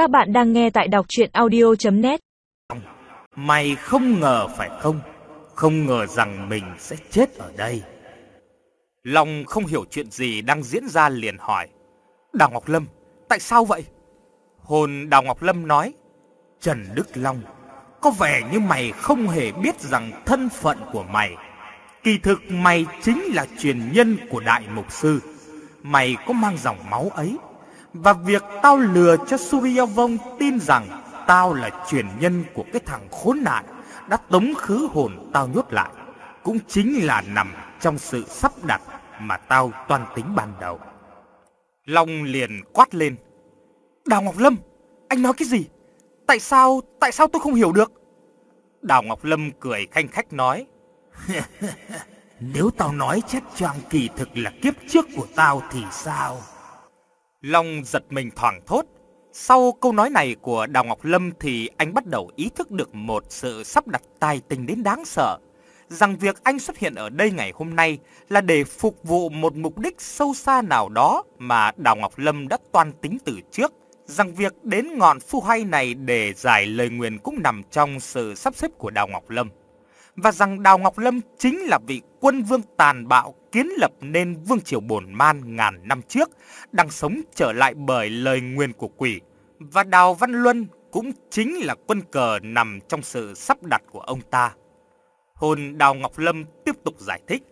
Các bạn đang nghe tại đọc chuyện audio.net Mày không ngờ phải không? Không ngờ rằng mình sẽ chết ở đây. Long không hiểu chuyện gì đang diễn ra liền hỏi. Đào Ngọc Lâm, tại sao vậy? Hồn Đào Ngọc Lâm nói. Trần Đức Long, có vẻ như mày không hề biết rằng thân phận của mày. Kỳ thực mày chính là truyền nhân của Đại Mục Sư. Mày có mang dòng máu ấy. Và việc tao lừa cho Surya Vong tin rằng tao là truyền nhân của cái thằng khốn nạn đã tống khứ hồn tao nhốt lại. Cũng chính là nằm trong sự sắp đặt mà tao toan tính ban đầu. Long liền quát lên. Đào Ngọc Lâm, anh nói cái gì? Tại sao, tại sao tôi không hiểu được? Đào Ngọc Lâm cười khanh khách nói. Nếu tao nói chết choang kỳ thực là kiếp trước của tao thì sao? Long giật mình thoảng thốt. Sau câu nói này của Đào Ngọc Lâm thì anh bắt đầu ý thức được một sự sắp đặt tài tình đến đáng sợ. Rằng việc anh xuất hiện ở đây ngày hôm nay là để phục vụ một mục đích sâu xa nào đó mà Đào Ngọc Lâm đã toan tính từ trước. Rằng việc đến ngọn phu hay này để giải lời nguyền cũng nằm trong sự sắp xếp của Đào Ngọc Lâm và rằng Đào Ngọc Lâm chính là vị quân vương tàn bạo kiến lập nên vương triều bổn man ngàn năm trước, đang sống trở lại bởi lời nguyền của quỷ. Và Đào Văn Luân cũng chính là quân cờ nằm trong sự sắp đặt của ông ta. Hồn Đào Ngọc Lâm tiếp tục giải thích.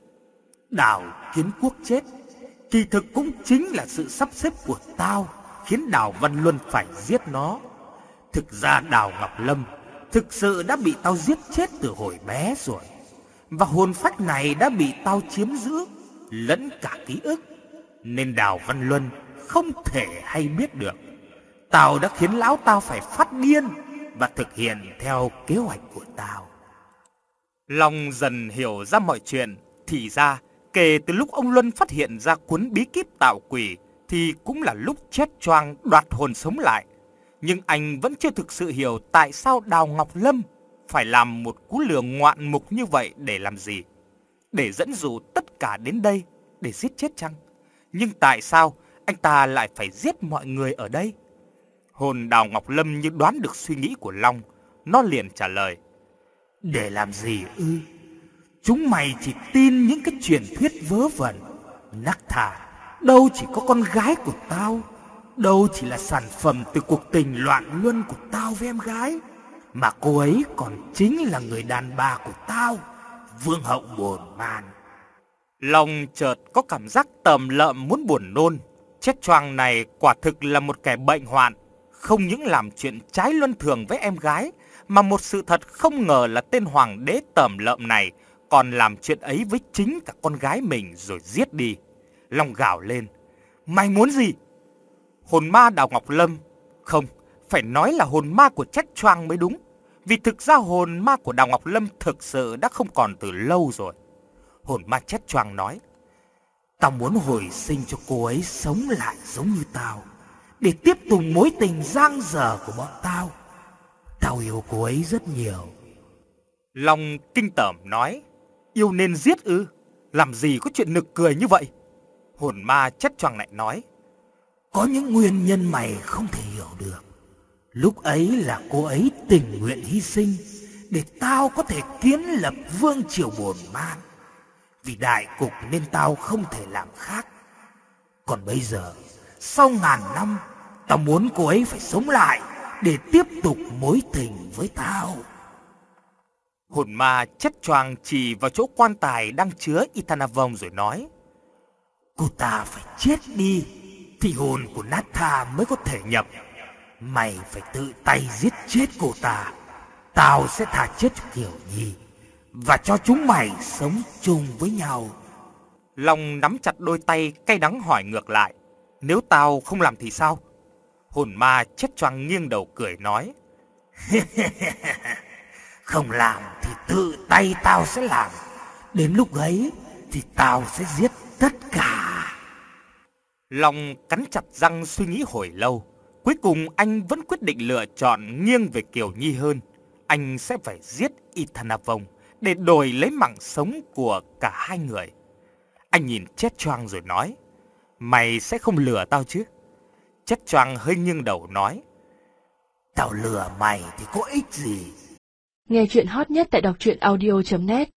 Đào kiến quốc chết, kỳ thực cũng chính là sự sắp xếp của tao, khiến Đào Văn Luân phải giết nó. Thực ra Đào Ngọc Lâm thực sự đã bị tao giết chết từ hồi bé rồi. Và hồn phách này đã bị tao chiếm giữ, lẫn cả ký ức. Nên Đào Văn Luân không thể hay biết được. Tao đã khiến lão tao phải phát điên và thực hiện theo kế hoạch của tao. Long dần hiểu ra mọi chuyện, thì ra kể từ lúc ông Luân phát hiện ra cuốn bí kíp tạo quỷ thì cũng là lúc chết choang đoạt hồn sống lại nhưng anh vẫn chưa thực sự hiểu tại sao Đào Ngọc Lâm phải làm một cú lừa ngoạn mục như vậy để làm gì? Để dẫn dụ tất cả đến đây để giết chết chăng? Nhưng tại sao anh ta lại phải giết mọi người ở đây? Hồn Đào Ngọc Lâm như đoán được suy nghĩ của Long, nó liền trả lời. Để làm gì ư? Chúng mày chỉ tin những cái truyền thuyết vớ vẩn. Nắc thà, đâu chỉ có con gái của tao đâu chỉ là sản phẩm từ cuộc tình loạn luân của tao với em gái, mà cô ấy còn chính là người đàn bà của tao, Vương Hậu buồn man. Lòng chợt có cảm giác tầm lợm muốn buồn nôn. Chết choang này quả thực là một kẻ bệnh hoạn, không những làm chuyện trái luân thường với em gái, mà một sự thật không ngờ là tên hoàng đế tầm lợm này còn làm chuyện ấy với chính cả con gái mình rồi giết đi. Long gào lên, mày muốn gì? Hồn ma Đào Ngọc Lâm. Không, phải nói là hồn ma của Trách Choang mới đúng. Vì thực ra hồn ma của Đào Ngọc Lâm thực sự đã không còn từ lâu rồi. Hồn ma Trách Choang nói, Tao muốn hồi sinh cho cô ấy sống lại giống như tao, để tiếp tục mối tình giang dở của bọn tao. Tao yêu cô ấy rất nhiều. Long kinh tởm nói, yêu nên giết ư, làm gì có chuyện nực cười như vậy? Hồn ma Trách Choang lại nói, có những nguyên nhân mày không thể hiểu được. Lúc ấy là cô ấy tình nguyện hy sinh để tao có thể kiến lập vương triều bồn man. Vì đại cục nên tao không thể làm khác. Còn bây giờ, sau ngàn năm, tao muốn cô ấy phải sống lại để tiếp tục mối tình với tao. Hồn ma chất choàng chỉ vào chỗ quan tài đang chứa Itanavong rồi nói. Cô ta phải chết đi thì hồn của Natha mới có thể nhập. Mày phải tự tay giết chết cô ta. Tao sẽ thả chết Kiều Nhi và cho chúng mày sống chung với nhau. Long nắm chặt đôi tay cay đắng hỏi ngược lại. Nếu tao không làm thì sao? Hồn ma chết choang nghiêng đầu cười nói. không làm thì tự tay tao sẽ làm. Đến lúc ấy thì tao sẽ giết tất cả. Long cắn chặt răng suy nghĩ hồi lâu. Cuối cùng anh vẫn quyết định lựa chọn nghiêng về Kiều Nhi hơn. Anh sẽ phải giết Ithanavong để đổi lấy mạng sống của cả hai người. Anh nhìn Chết Choang rồi nói, mày sẽ không lừa tao chứ? Chết Choang hơi nghiêng đầu nói, Tao lừa mày thì có ích gì? Nghe chuyện hot nhất tại đọc truyện audio.net